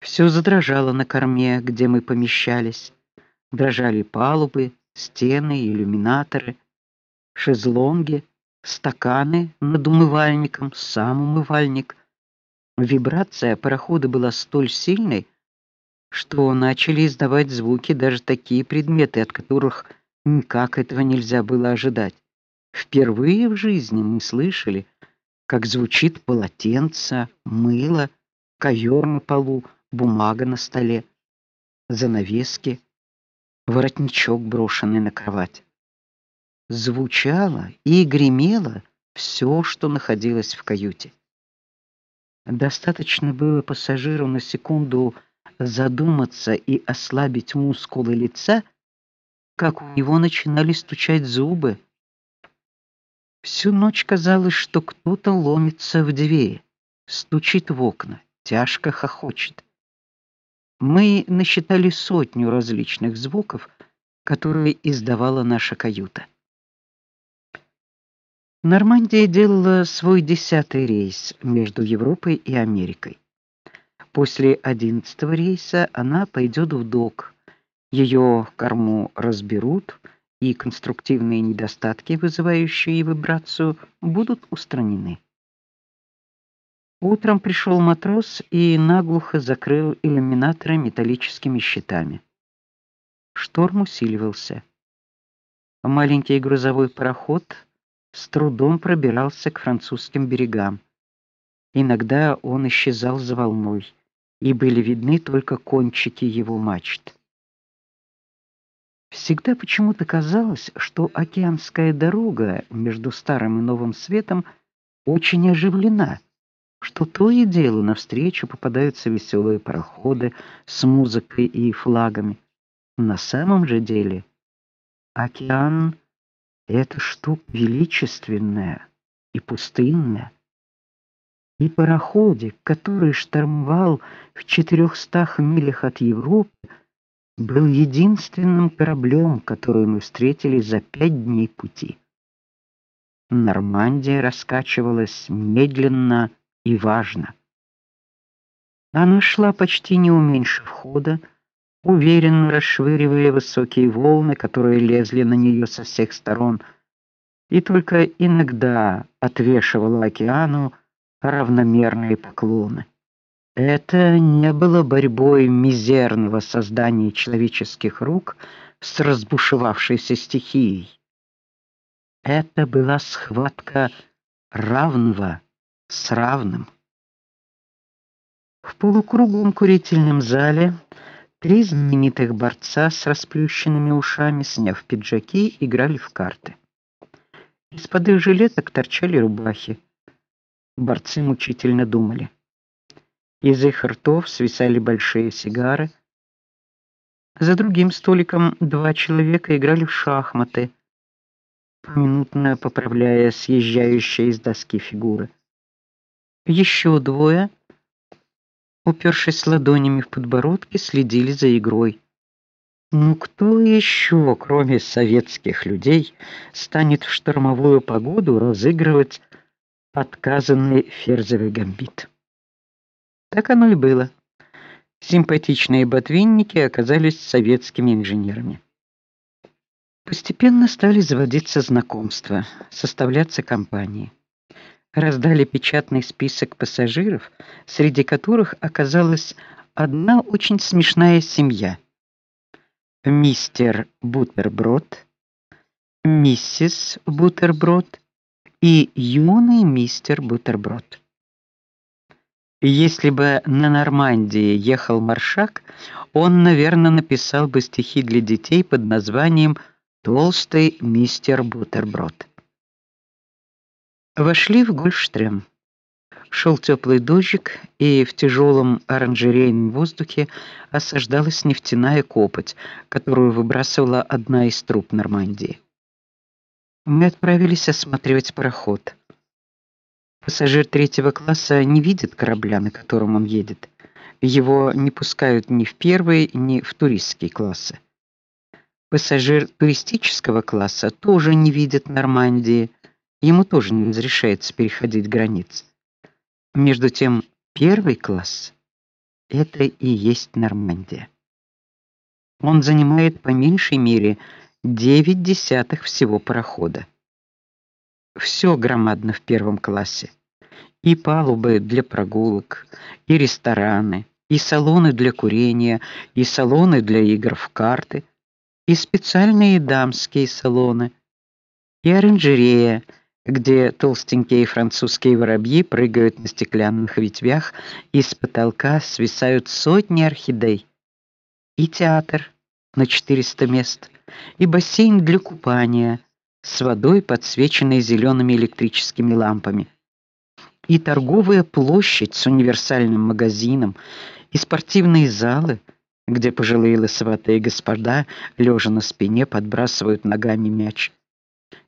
Все задрожало на корме, где мы помещались. Дрожали палубы, стены, иллюминаторы, шезлонги, стаканы над умывальником, сам умывальник. Вибрация парохода была столь сильной, что начали издавать звуки даже такие предметы, от которых никак этого нельзя было ожидать. Впервые в жизни мы слышали, как звучит полотенце, мыло, ковер на полу, бумага на столе, занавески, воротничок брошенный на кровать. Звучало и гремело все, что находилось в каюте. Достаточно было пассажиру на секунду задуматься и ослабить мускулы лица, как у него начинали стучать зубы. Всю ночь казалось, что кто-то ломится в дверь, стучит в окна, тяжко хохочет. Мы насчитали сотню различных звуков, которые издавала наша каюта. Нормандия делала свой десятый рейс между Европой и Америкой. После одиннадцатого рейса она пойдет в док. Ее корму разберут, и конструктивные недостатки, вызывающие вибрацию, будут устранены. Утром пришел матрос и наглухо закрыл иллюминаторы металлическими щитами. Шторм усиливался. Маленький грузовой пароход с трудом пробирался к французским берегам. Иногда он исчезал за волной, и были видны только кончики его мачт. Всегда почему-то казалось, что океанская дорога между старым и новым светом очень оживлена что то и дело навстречу попадаются веселые пароходы с музыкой и флагами. На самом же деле океан это штука величественная и пустынная. И пароходик, который штормовал в четырехстах милях от Европы, был единственным кораблем, который мы встретили за пять дней пути. Нормандия раскачивалась медленно и важно. Она шла почти не уменьшив хода, уверенно расшвыривая высокие волны, которые лезли на нее со всех сторон, и только иногда отвешивала океану равномерные поклоны. Это не было борьбой мизерного создания человеческих рук с разбушевавшейся стихией. Это была схватка равного с равным. В полукруглом курительном зале три знаменитых борца с расплющенными ушами, сняв пиджаки, играли в карты. Из-под их жилеток торчали рубахи. Борцы мучительно думали. Из их ртов свисали большие сигары. За другим столиком два человека играли в шахматы, поминутно поправляя съезжающие из доски фигуры. Еще двое, упершись ладонями в подбородки, следили за игрой. Ну кто еще, кроме советских людей, станет в штормовую погоду разыгрывать отказанный ферзевый гамбит? Так оно и было. Симпатичные ботвинники оказались советскими инженерами. Постепенно стали заводиться знакомства, составляться компании раздали печатный список пассажиров, среди которых оказалась одна очень смешная семья. Мистер Бутерброд, миссис Бутерброд и юный мистер Бутерброд. Если бы на Нормандии ехал Маршак, он, наверное, написал бы стихи для детей под названием Толстый мистер Бутерброд. Вошли в Гольфштрем. Шел теплый дождик, и в тяжелом оранжерейном воздухе осаждалась нефтяная копоть, которую выбрасывала одна из труб Нормандии. Мы отправились осматривать пароход. Пассажир третьего класса не видит корабля, на котором он едет. Его не пускают ни в первый, ни в туристские классы. Пассажир туристического класса тоже не видит Нормандии Ему тоже не разрешается переходить границы. Между тем, первый класс это и есть Нормандия. Он занимает по меньшей мере девять десятых всего парохода. Все громадно в первом классе. И палубы для прогулок, и рестораны, и салоны для курения, и салоны для игр в карты, и специальные дамские салоны, и оранжерея, где толстенькие французские воробьи прыгают на стеклянных ветвях, и с потолка свисают сотни орхидей. И театр на 400 мест, и бассейн для купания с водой, подсвеченной зелеными электрическими лампами. И торговая площадь с универсальным магазином, и спортивные залы, где пожилые лысоватые господа, лежа на спине, подбрасывают ногами мяч